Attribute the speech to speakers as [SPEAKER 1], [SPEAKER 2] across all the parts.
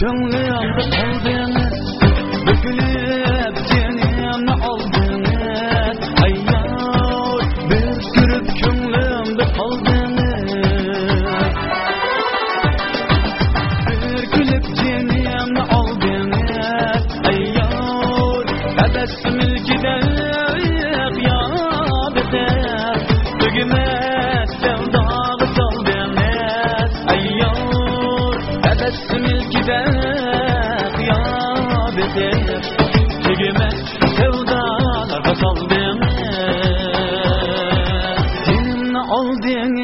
[SPEAKER 1] 想你。holding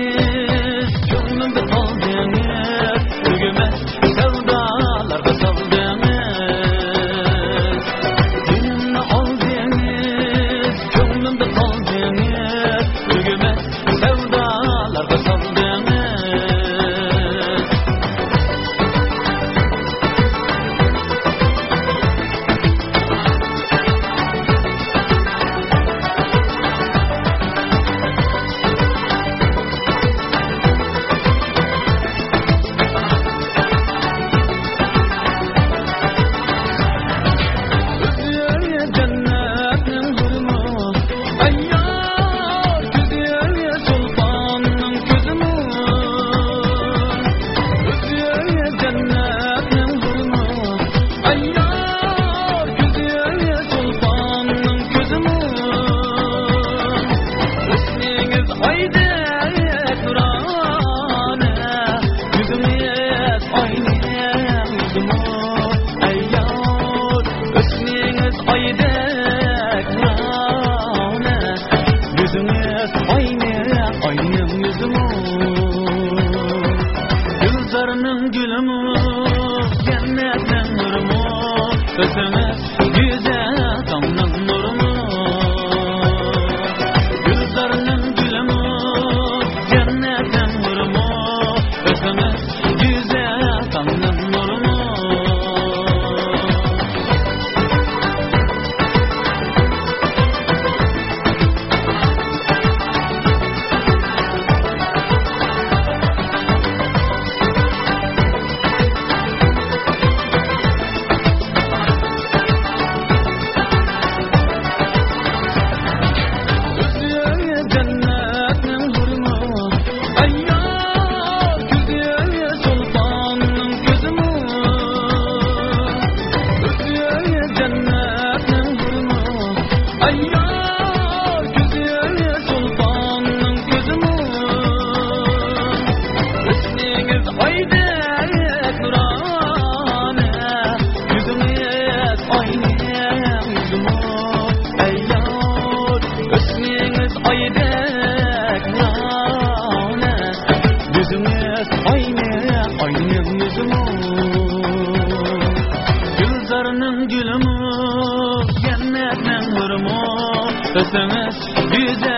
[SPEAKER 1] cennetten vurmuş Ötemez güzel.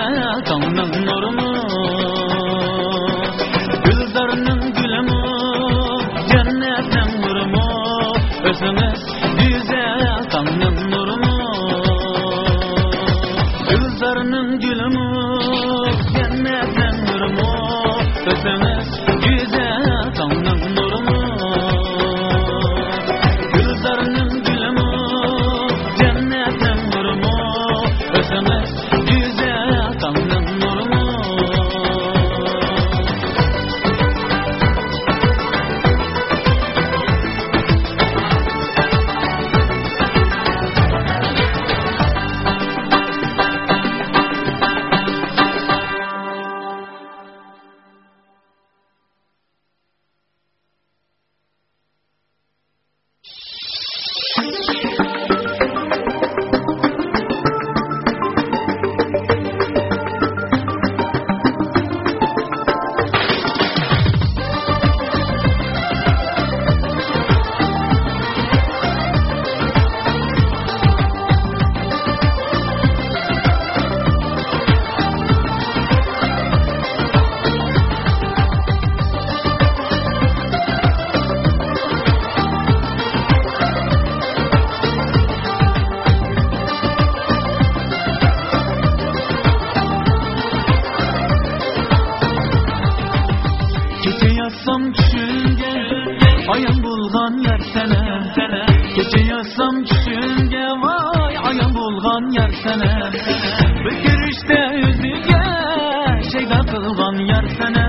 [SPEAKER 1] Yazsam tushunga Ayan bulgan yer sana Kecha yazsam tushunga Voy ayan bulgan yer sana Bir kirishda o'ziga Shayda qilgan yer sana